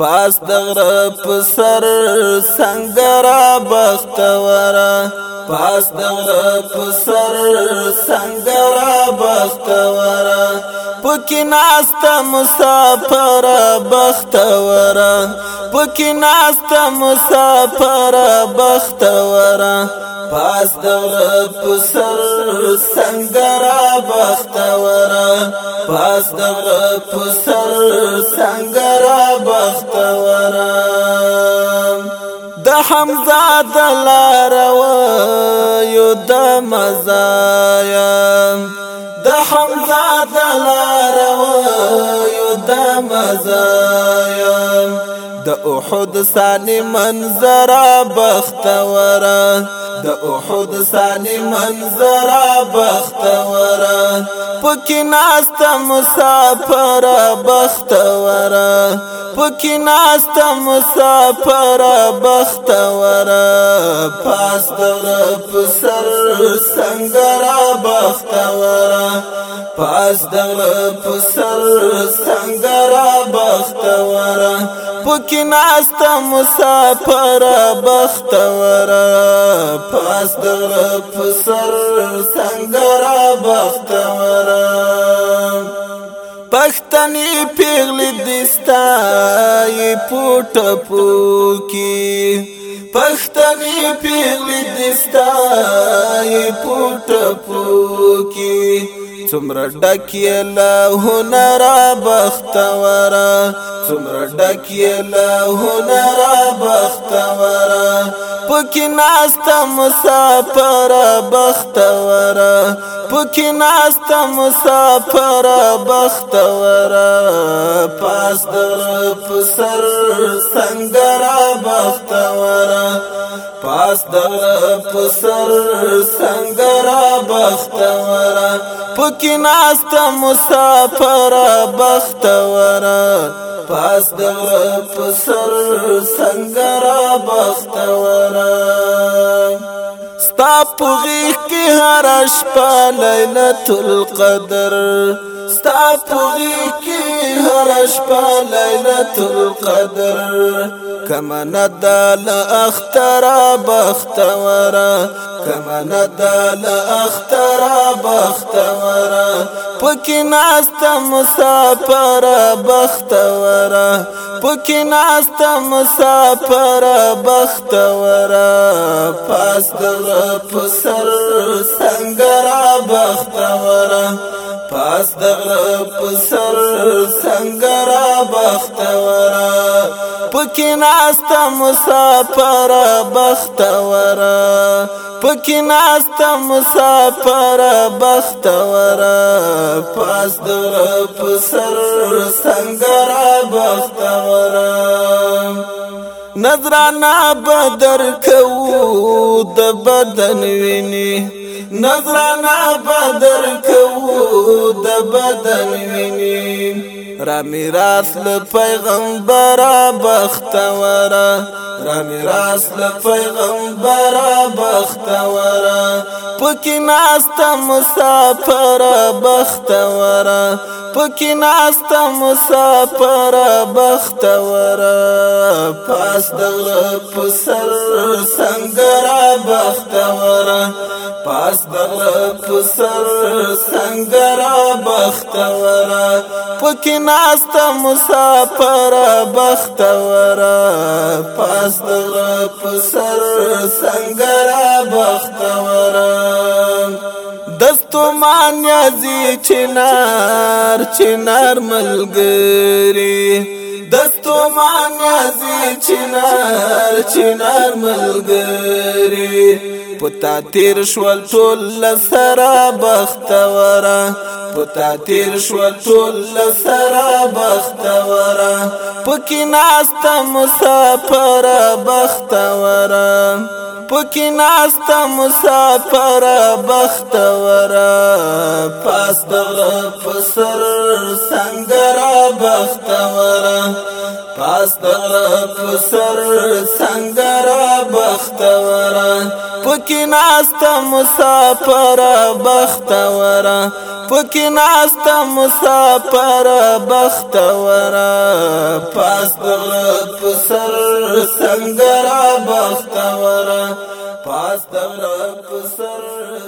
پاس دغره په سر سنگرا بختورا پاس دغره په سر سنگرا بختورا پکې ناستا مسافر بختورا پکې ناستا مسافر بختورا پاس دغره په سر سنگرا بختورا پاس دغره په سر سنگرا بختورم د حمزه د لارو یو د مزایم د حمزه د لارو یو د مزایم احد ثاني منظر بختور د احد ثاني منظر بختور پکې ناست مسافر بختور پکې ناست مسافر بختور پاس در پسر سنگر بختور پاس در پسر سنگر بختور پکې ناست مسافر بختور پاس د فسر څنګه را بختور پښتني پیغلې دستای پټ پوکي پښتني پیغلې دستای پټ پوکي څومره ډکې له هنر بختوره څومره ډکې له هنر بختوره پکې ناسته مسافر بختوره پکې ناسته مسافر بختوره پاس در پسر څنګه را بختوره پاس در پسر سنگرا بختورا پکی ناست مسافر بختورا پاس در پسر سنگرا بختورا ستا پوغی کی هر شپه لیلۃ القدر ستا پوغی کی هر شپه لیلۃ القدر کما ندال اخترا بختورا کما ندال اخترا بختورا پکې ناستا مسافر بختور پکې ناستا مسافر بختور پاس د پسر څنګه را بختور پاس د غرب سر څنګه را بختورا پکې ناست مسافر بختورا پکې ناست مسافر بختورا پاس د غرب سر څنګه را بختورا نظرانا بدر کو د بدن ویني نظرانا بدر دود بدن ویني را میراث له پیغمبر بختور را میراث له پیغمبر بختور پکې ناسته مسافر بختور پکې ناسته مسافر بختور پاس دغه پسر څنګه را بختور پاس دغه پسر څنګه را بختورا پکې ناستا مسافر بختورا پاس دغه پسر سنگرا بختورا دستو مان یازی چنار چنار ملګری دستو مان یازی چنار چنار ملګری پتا تیر شول ټول لسرا بختورا پتا تیر شول ټول لسرا بختورا پکې ناست مسافر بختورا پکې ناست مسافر بختورا پاس دغه فسر سنگر بختورا پاس دغه فسر سنگر بختورا پکې ناستا مسافر بختوره پکې ناستا مسافر بختوره پاس دولت پسر څنګه را بختوره پاس دولت پسر